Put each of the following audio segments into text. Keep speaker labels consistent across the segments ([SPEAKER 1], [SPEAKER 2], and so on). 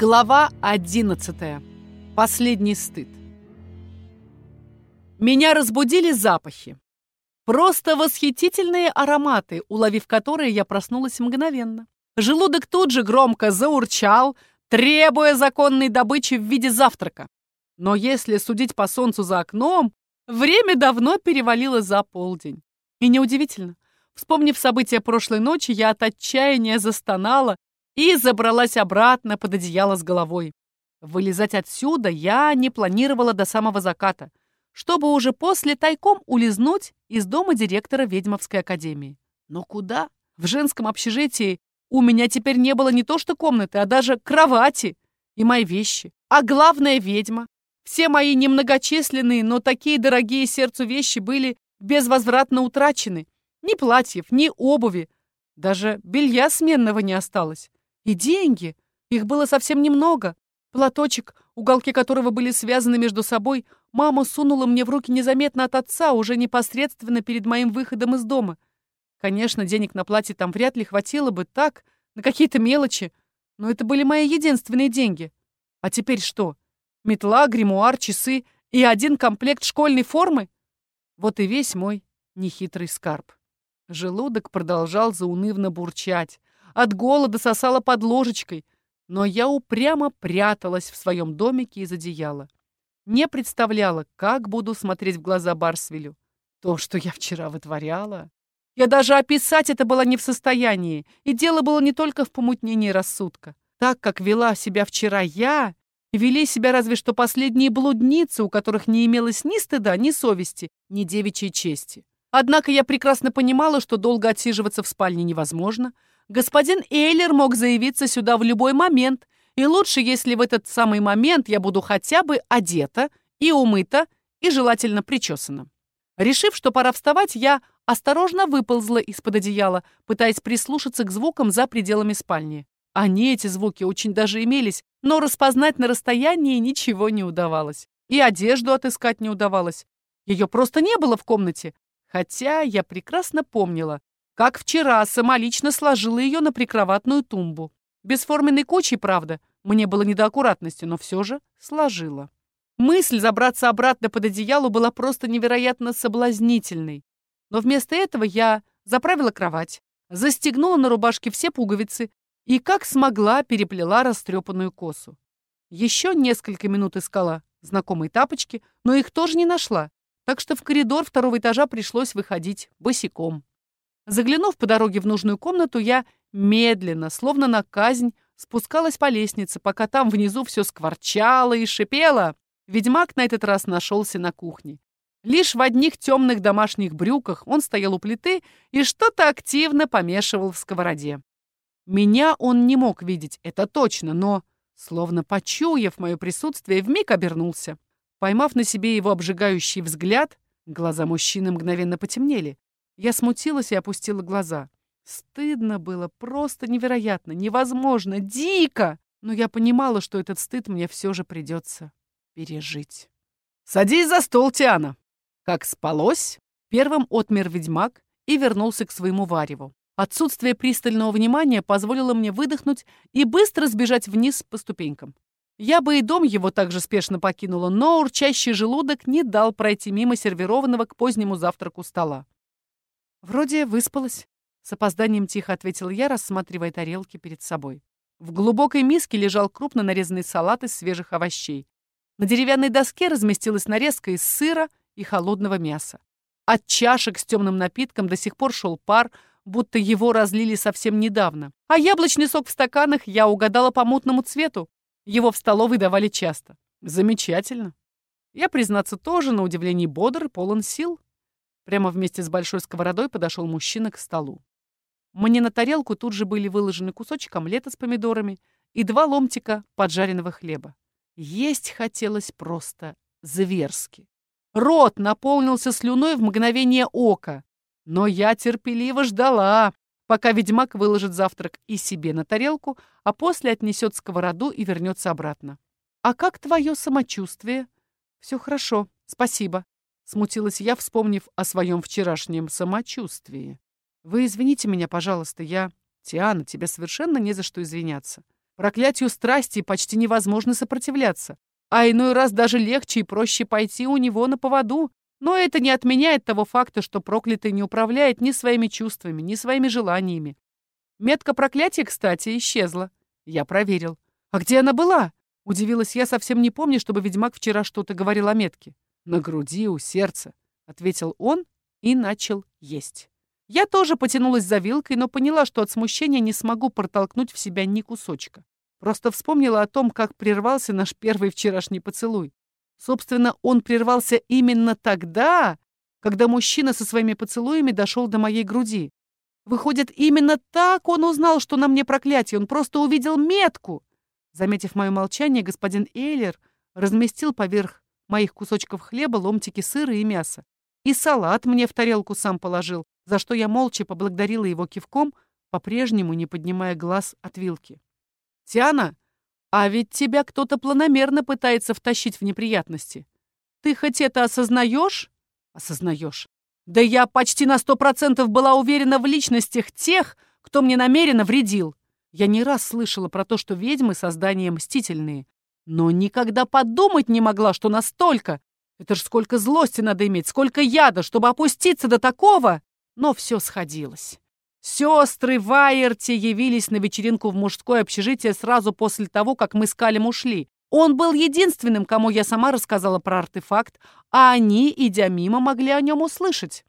[SPEAKER 1] Глава 11. Последний стыд. Меня разбудили запахи. Просто восхитительные ароматы, уловив которые, я проснулась мгновенно. Желудок тут же громко заурчал, требуя законной добычи в виде завтрака. Но если судить по солнцу за окном, время давно перевалило за полдень. И неудивительно. Вспомнив события прошлой ночи, я от отчаяния застонала и забралась обратно под одеяло с головой. Вылезать отсюда я не планировала до самого заката, чтобы уже после тайком улизнуть из дома директора Ведьмовской академии. Но куда? В женском общежитии у меня теперь не было не то что комнаты, а даже кровати и мои вещи. А главная ведьма. Все мои немногочисленные, но такие дорогие сердцу вещи были безвозвратно утрачены. Ни платьев, ни обуви, даже белья сменного не осталось. И деньги. Их было совсем немного. Платочек, уголки которого были связаны между собой, мама сунула мне в руки незаметно от отца, уже непосредственно перед моим выходом из дома. Конечно, денег на платье там вряд ли хватило бы так, на какие-то мелочи, но это были мои единственные деньги. А теперь что? Метла, гримуар, часы и один комплект школьной формы? Вот и весь мой нехитрый скарб. Желудок продолжал заунывно бурчать. От голода сосала под ложечкой, но я упрямо пряталась в своем домике из одеяла. Не представляла, как буду смотреть в глаза Барсвелю. То, что я вчера вытворяла. Я даже описать это была не в состоянии, и дело было не только в помутнении рассудка. Так, как вела себя вчера я, вели себя разве что последние блудницы, у которых не имелось ни стыда, ни совести, ни девичьей чести. Однако я прекрасно понимала, что долго отсиживаться в спальне невозможно, господин Эйлер мог заявиться сюда в любой момент, и лучше, если в этот самый момент я буду хотя бы одета и умыта, и желательно причесана. Решив, что пора вставать, я осторожно выползла из-под одеяла, пытаясь прислушаться к звукам за пределами спальни. Они, эти звуки, очень даже имелись, но распознать на расстоянии ничего не удавалось. И одежду отыскать не удавалось. Ее просто не было в комнате. Хотя я прекрасно помнила, как вчера самолично сложила ее на прикроватную тумбу. Бесформенной кучей, правда, мне было не до аккуратности, но все же сложила. Мысль забраться обратно под одеяло была просто невероятно соблазнительной. Но вместо этого я заправила кровать, застегнула на рубашке все пуговицы и, как смогла, переплела растрепанную косу. Еще несколько минут искала знакомые тапочки, но их тоже не нашла, так что в коридор второго этажа пришлось выходить босиком. Заглянув по дороге в нужную комнату, я медленно, словно на казнь, спускалась по лестнице, пока там внизу все скворчало и шипело. Ведьмак на этот раз нашелся на кухне. Лишь в одних темных домашних брюках он стоял у плиты и что-то активно помешивал в сковороде. Меня он не мог видеть, это точно, но, словно почуяв мое присутствие, вмиг обернулся. Поймав на себе его обжигающий взгляд, глаза мужчины мгновенно потемнели. Я смутилась и опустила глаза. Стыдно было, просто невероятно, невозможно, дико! Но я понимала, что этот стыд мне все же придется пережить. «Садись за стол, Тиана!» Как спалось, первым отмер ведьмак и вернулся к своему вареву. Отсутствие пристального внимания позволило мне выдохнуть и быстро сбежать вниз по ступенькам. Я бы и дом его также спешно покинула, но урчащий желудок не дал пройти мимо сервированного к позднему завтраку стола. «Вроде выспалась», — с опозданием тихо ответил я, рассматривая тарелки перед собой. В глубокой миске лежал крупно нарезанный салат из свежих овощей. На деревянной доске разместилась нарезка из сыра и холодного мяса. От чашек с темным напитком до сих пор шел пар, будто его разлили совсем недавно. А яблочный сок в стаканах я угадала по мутному цвету. Его в столовой давали часто. Замечательно. Я, признаться, тоже на удивление бодр и полон сил. Прямо вместе с большой сковородой подошел мужчина к столу. Мне на тарелку тут же были выложены кусочек омлета с помидорами и два ломтика поджаренного хлеба. Есть хотелось просто зверски. Рот наполнился слюной в мгновение ока. Но я терпеливо ждала, пока ведьмак выложит завтрак и себе на тарелку, а после отнесет сковороду и вернется обратно. «А как твое самочувствие?» «Все хорошо, спасибо», Смутилась я, вспомнив о своем вчерашнем самочувствии. «Вы извините меня, пожалуйста, я...» «Тиана, тебе совершенно не за что извиняться. Проклятию страсти почти невозможно сопротивляться. А иной раз даже легче и проще пойти у него на поводу. Но это не отменяет того факта, что проклятый не управляет ни своими чувствами, ни своими желаниями. Метка проклятия, кстати, исчезла. Я проверил. А где она была? Удивилась я, совсем не помню, чтобы ведьмак вчера что-то говорил о метке. На груди, у сердца, ответил он и начал есть. Я тоже потянулась за вилкой, но поняла, что от смущения не смогу протолкнуть в себя ни кусочка. Просто вспомнила о том, как прервался наш первый вчерашний поцелуй. Собственно, он прервался именно тогда, когда мужчина со своими поцелуями дошел до моей груди. Выходит, именно так он узнал, что на мне проклятие. Он просто увидел метку. Заметив мое молчание, господин Эйлер разместил поверх моих кусочков хлеба ломтики сыра и мяса. И салат мне в тарелку сам положил, за что я молча поблагодарила его кивком, по-прежнему не поднимая глаз от вилки. «Тиана, а ведь тебя кто-то планомерно пытается втащить в неприятности. Ты хоть это осознаешь?» «Осознаешь. Да я почти на сто процентов была уверена в личностях тех, кто мне намеренно вредил. Я не раз слышала про то, что ведьмы — создания мстительные, но никогда подумать не могла, что настолько. Это ж сколько злости надо иметь, сколько яда, чтобы опуститься до такого!» но все сходилось. Сестры Вайерти явились на вечеринку в мужское общежитие сразу после того, как мы с Калем ушли. Он был единственным, кому я сама рассказала про артефакт, а они, идя мимо, могли о нем услышать.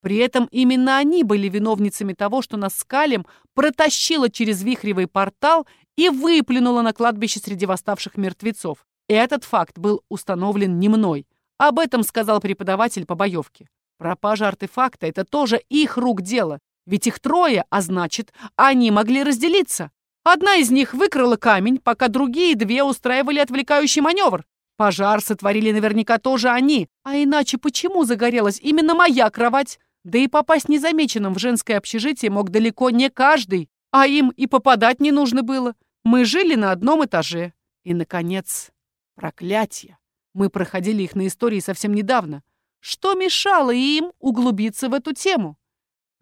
[SPEAKER 1] При этом именно они были виновницами того, что нас с Калем протащило через вихревый портал и выплюнуло на кладбище среди восставших мертвецов. Этот факт был установлен не мной. Об этом сказал преподаватель по боевке. Пропажа артефакта — это тоже их рук дело, ведь их трое, а значит, они могли разделиться. Одна из них выкрала камень, пока другие две устраивали отвлекающий маневр. Пожар сотворили наверняка тоже они. А иначе почему загорелась именно моя кровать? Да и попасть незамеченным в женское общежитие мог далеко не каждый, а им и попадать не нужно было. Мы жили на одном этаже. И, наконец, проклятие. Мы проходили их на истории совсем недавно. Что мешало им углубиться в эту тему?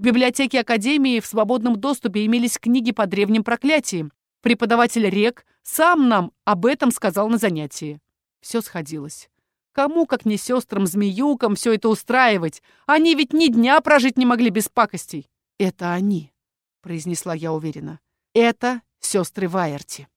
[SPEAKER 1] В библиотеке Академии в свободном доступе имелись книги по древним проклятиям. Преподаватель Рек сам нам об этом сказал на занятии. Все сходилось. Кому, как не сестрам-змеюкам, все это устраивать? Они ведь ни дня прожить не могли без пакостей. Это они, произнесла я уверенно. Это сестры Вайерти.